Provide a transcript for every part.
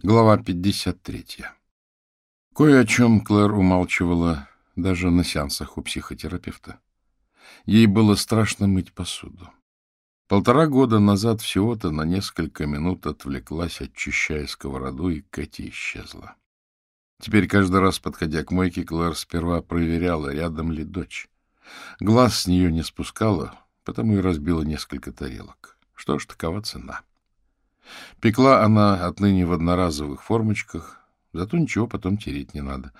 Глава 53. Кое о чем Клэр умалчивала даже на сеансах у психотерапевта. Ей было страшно мыть посуду. Полтора года назад всего-то на несколько минут отвлеклась, очищая сковороду, и Кэти исчезла. Теперь каждый раз, подходя к мойке, Клэр сперва проверяла, рядом ли дочь. Глаз с нее не спускала, потому и разбила несколько тарелок. Что ж, такова цена. Пекла она отныне в одноразовых формочках, зато ничего потом тереть не надо.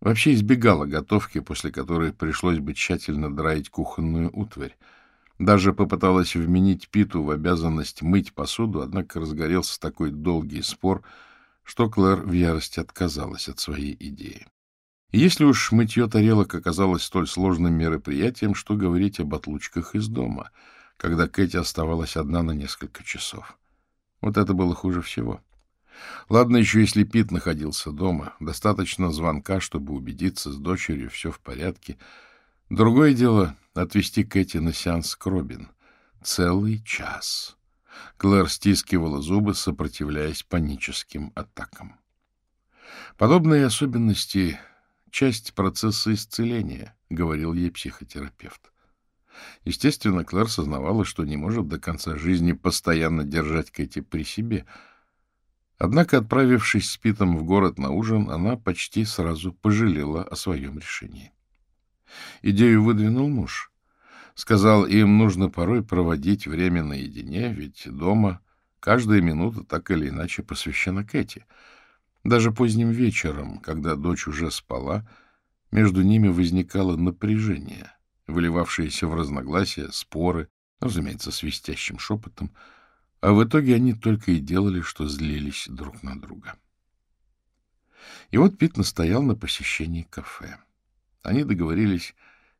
Вообще избегала готовки, после которой пришлось бы тщательно драить кухонную утварь. Даже попыталась вменить Питу в обязанность мыть посуду, однако разгорелся такой долгий спор, что Клэр в ярости отказалась от своей идеи. И если уж мытье тарелок оказалось столь сложным мероприятием, что говорить об отлучках из дома, когда Кэти оставалась одна на несколько часов. Вот это было хуже всего. Ладно еще, если Пит находился дома. Достаточно звонка, чтобы убедиться, с дочерью все в порядке. Другое дело — отвезти Кэти на сеанс к Робин. Целый час. Клэр стискивала зубы, сопротивляясь паническим атакам. Подобные особенности — часть процесса исцеления, — говорил ей психотерапевт. Естественно, Клэр сознавала, что не может до конца жизни постоянно держать Кэти при себе. Однако, отправившись с Питом в город на ужин, она почти сразу пожалела о своем решении. Идею выдвинул муж. Сказал, им нужно порой проводить время наедине, ведь дома каждая минута так или иначе посвящена Кэти. Даже поздним вечером, когда дочь уже спала, между ними возникало напряжение — выливавшиеся в разногласия, споры, разумеется, свистящим шепотом, а в итоге они только и делали, что злились друг на друга. И вот Пит настоял на посещении кафе. Они договорились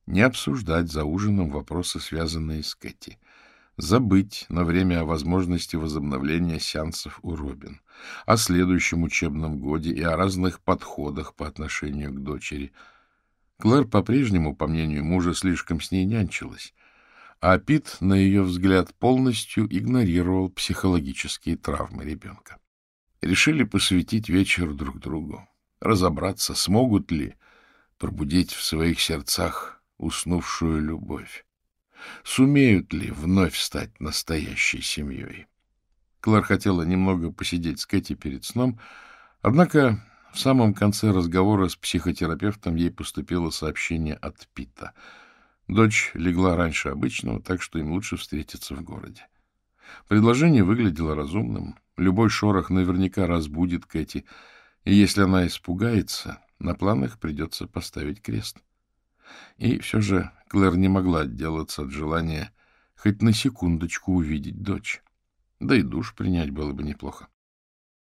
не обсуждать за ужином вопросы, связанные с Кэти, забыть на время о возможности возобновления сеансов у Робин, о следующем учебном годе и о разных подходах по отношению к дочери — Клэр по-прежнему, по мнению мужа, слишком с ней нянчилась, а Пит, на ее взгляд, полностью игнорировал психологические травмы ребенка. Решили посвятить вечер друг другу, разобраться, смогут ли пробудить в своих сердцах уснувшую любовь, сумеют ли вновь стать настоящей семьей. Клэр хотела немного посидеть с Кэти перед сном, однако в самом конце разговора с психотерапевтом ей поступило сообщение от Пита. Дочь легла раньше обычного, так что им лучше встретиться в городе. Предложение выглядело разумным. Любой шорох наверняка разбудит Кэти, и если она испугается, на планах придется поставить крест. И все же Клэр не могла отделаться от желания хоть на секундочку увидеть дочь. Да и душ принять было бы неплохо.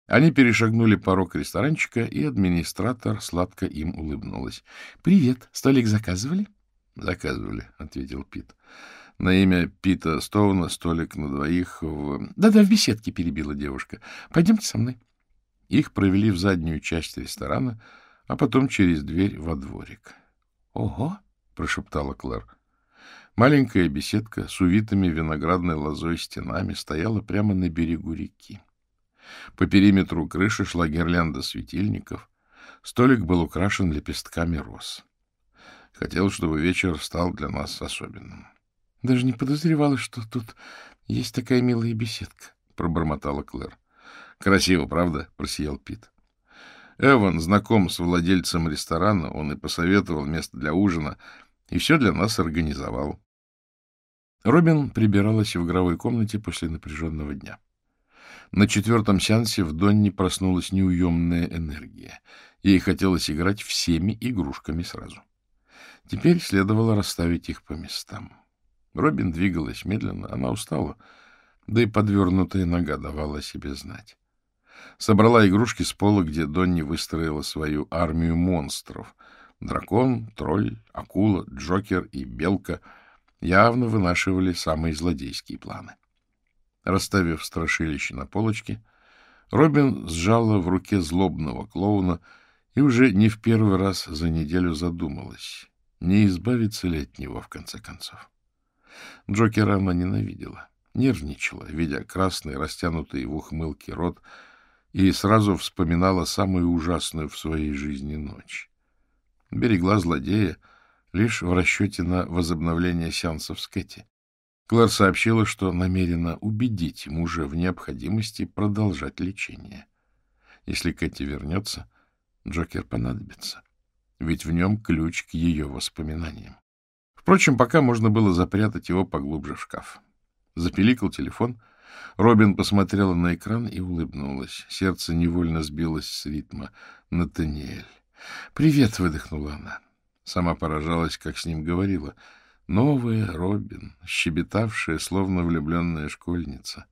Они перешагнули порог ресторанчика, и администратор сладко им улыбнулась. — Привет. Столик заказывали? — Заказывали, — ответил Пит. На имя Пита Стоуна столик на двоих в... Да — Да-да, в беседке перебила девушка. — Пойдемте со мной. Их провели в заднюю часть ресторана, а потом через дверь во дворик. — Ого! — прошептала Клэр. Маленькая беседка с увитыми виноградной лозой стенами стояла прямо на берегу реки. По периметру крыши шла гирлянда светильников. Столик был украшен лепестками роз. Хотел, чтобы вечер стал для нас особенным. — Даже не подозревала, что тут есть такая милая беседка, — пробормотала Клэр. — Красиво, правда? — просиял Пит. Эван знаком с владельцем ресторана, он и посоветовал место для ужина, и все для нас организовал. Робин прибиралась в игровой комнате после напряженного дня. На четвертом сеансе в Донне проснулась неуемная энергия. Ей хотелось играть всеми игрушками сразу. Теперь следовало расставить их по местам. Робин двигалась медленно, она устала, да и подвернутая нога давала себе знать. Собрала игрушки с пола, где Донни выстроила свою армию монстров. Дракон, тролль, акула, Джокер и белка явно вынашивали самые злодейские планы. — Расставив страшилище на полочке, Робин сжала в руке злобного клоуна и уже не в первый раз за неделю задумалась, не избавиться ли от него в конце концов. Джокера она ненавидела, нервничала, видя красный, растянутый в ухмылке рот, и сразу вспоминала самую ужасную в своей жизни ночь. Берегла злодея лишь в расчете на возобновление сеансов с Кэти. Клэр сообщила, что намерена убедить мужа в необходимости продолжать лечение. Если Кэти вернется, Джокер понадобится, ведь в нем ключ к ее воспоминаниям. Впрочем, пока можно было запрятать его поглубже в шкаф. Запеликал телефон. Робин посмотрела на экран и улыбнулась. Сердце невольно сбилось с ритма. Натаниэль. «Привет!» — выдохнула она. Сама поражалась, как с ним говорила. Новая Робин, щебетавшая, словно влюбленная школьница.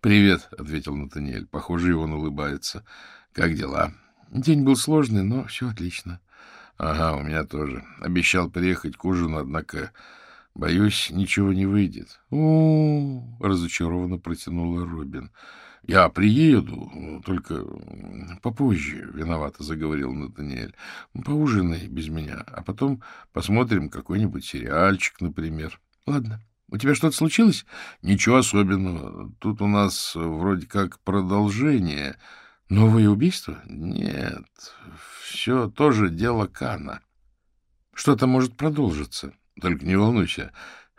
«Привет!» — ответил Натаниэль. Похоже, он улыбается. «Как дела?» «День был сложный, но все отлично». «Ага, у меня тоже. Обещал приехать к ужину, однако, боюсь, ничего не выйдет». «О-о-о!» — разочарованно протянула Робин. — Я приеду, только попозже, — виновато заговорил Натаниэль. — Поужинай без меня, а потом посмотрим какой-нибудь сериальчик, например. — Ладно. У тебя что-то случилось? — Ничего особенного. Тут у нас вроде как продолжение. — Новое убийство? — Нет. Все тоже дело Кана. — Что-то может продолжиться. Только не волнуйся.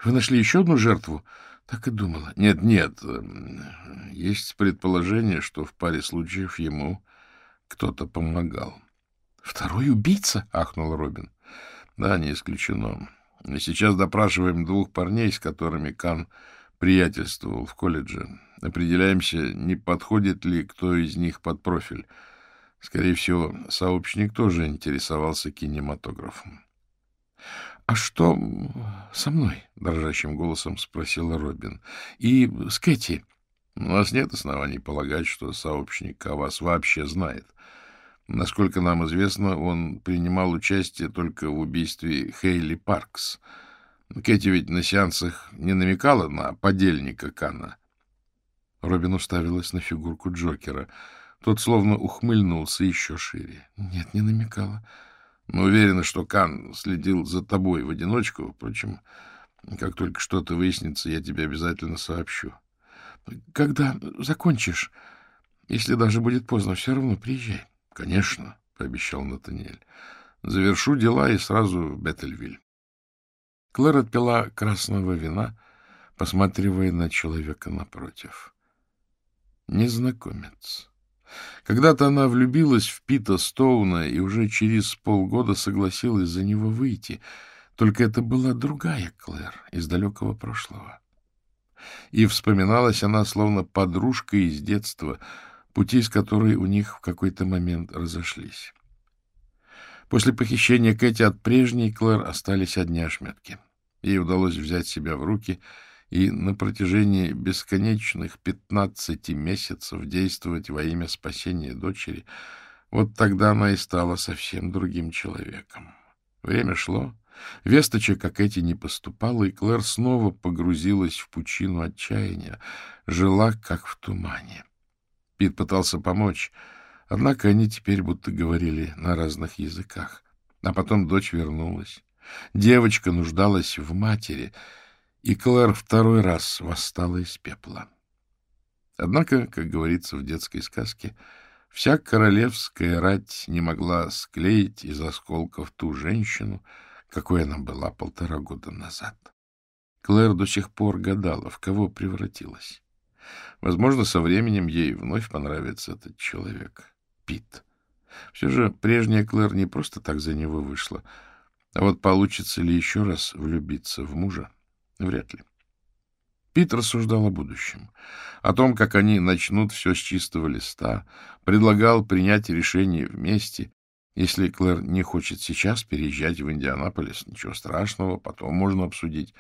Вы нашли еще одну жертву? — так и думала. Нет, нет. Эм, есть предположение, что в паре случаев ему кто-то помогал. Второй убийца? ахнул Робин. Да, не исключено. Мы сейчас допрашиваем двух парней, с которыми Кан приятельствовал в колледже. Определяемся, не подходит ли кто из них под профиль. Скорее всего, сообщник тоже интересовался кинематографом. — А что со мной? — дрожащим голосом спросила Робин. — И с Кэти? — У нас нет оснований полагать, что сообщник о вас вообще знает. Насколько нам известно, он принимал участие только в убийстве Хейли Паркс. Кэти ведь на сеансах не намекала на подельника Кана. Робин уставилась на фигурку Джокера. Тот словно ухмыльнулся еще шире. — Нет, не намекала. — мы уверены, что Кан следил за тобой в одиночку. Впрочем, как только что-то выяснится, я тебе обязательно сообщу. — Когда закончишь, если даже будет поздно, все равно приезжай. — Конечно, — пообещал Натаниэль. — Завершу дела и сразу в Беттельвиль. Клэр отпила красного вина, посматривая на человека напротив. Незнакомец. Когда-то она влюбилась в Пита Стоуна и уже через полгода согласилась за него выйти. Только это была другая Клэр из далекого прошлого. И вспоминалась она словно подружка из детства, пути с которой у них в какой-то момент разошлись. После похищения Кэти от прежней Клэр остались одни ошметки. Ей удалось взять себя в руки — и на протяжении бесконечных пятнадцати месяцев действовать во имя спасения дочери, вот тогда она и стала совсем другим человеком. Время шло, весточек, как эти, не поступало, и Клэр снова погрузилась в пучину отчаяния, жила как в тумане. Пит пытался помочь, однако они теперь будто говорили на разных языках. А потом дочь вернулась. Девочка нуждалась в матери — и Клэр второй раз восстала из пепла. Однако, как говорится в детской сказке, вся королевская рать не могла склеить из осколков ту женщину, какой она была полтора года назад. Клэр до сих пор гадала, в кого превратилась. Возможно, со временем ей вновь понравится этот человек, Пит. Все же прежняя Клэр не просто так за него вышла, а вот получится ли еще раз влюбиться в мужа, Вряд ли. Пит рассуждал о будущем, о том, как они начнут все с чистого листа, предлагал принять решение вместе. Если Клэр не хочет сейчас переезжать в Индианаполис, ничего страшного, потом можно обсудить.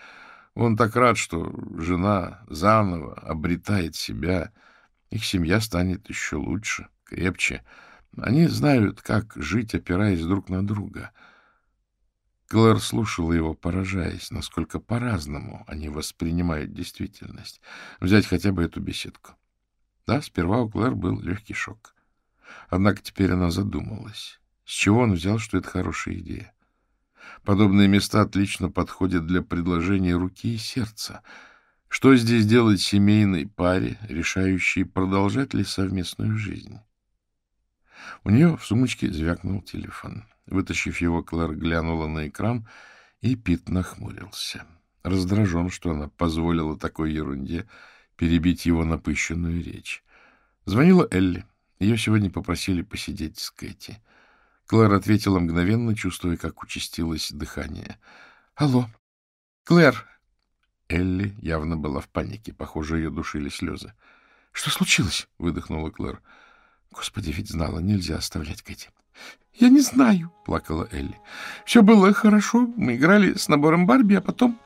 Он так рад, что жена заново обретает себя, их семья станет еще лучше, крепче. Они знают, как жить, опираясь друг на друга — Клэр слушала его, поражаясь, насколько по-разному они воспринимают действительность. Взять хотя бы эту беседку. Да, сперва у Клэр был легкий шок. Однако теперь она задумалась. С чего он взял, что это хорошая идея? Подобные места отлично подходят для предложения руки и сердца. Что здесь делать семейной паре, решающей, продолжать ли совместную жизнь? У нее в сумочке звякнул телефон. Вытащив его, Клэр глянула на экран, и Пит нахмурился. Раздражен, что она позволила такой ерунде перебить его напыщенную речь. Звонила Элли. Ее сегодня попросили посидеть с Кэти. Клэр ответила мгновенно, чувствуя, как участилось дыхание. — Алло. — Клэр. Элли явно была в панике. Похоже, ее душили слезы. — Что случилось? — выдохнула Клэр. — Господи, ведь знала, нельзя оставлять Кэти. — Я не знаю, — плакала Элли. — Все было хорошо. Мы играли с набором Барби, а потом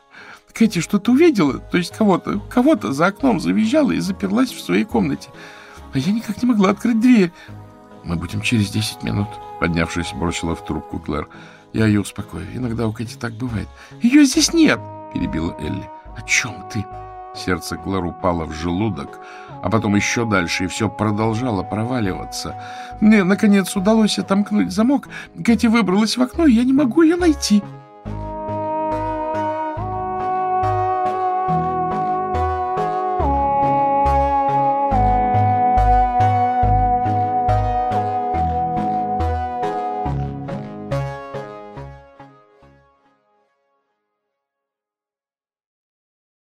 Кэти что-то увидела, то есть кого-то, кого-то за окном завизжала и заперлась в своей комнате. А я никак не могла открыть дверь. Мы будем через десять минут, поднявшись, бросила в трубку Клэр. Я ее успокою. Иногда у Кэти так бывает. Ее здесь нет, перебила Элли. О чем ты? Сердце Клэр упало в желудок, а потом еще дальше, и все продолжало проваливаться. Мне, наконец, удалось отомкнуть замок. Кэти выбралась в окно, и я не могу ее найти. —